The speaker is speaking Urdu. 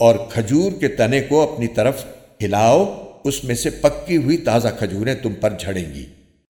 اور کھجور کے تنے کو اپنی طرف ہلاؤ، اس میں سے پکی ہوئی تازہ کھجوریں تم پر جھڑیں گی۔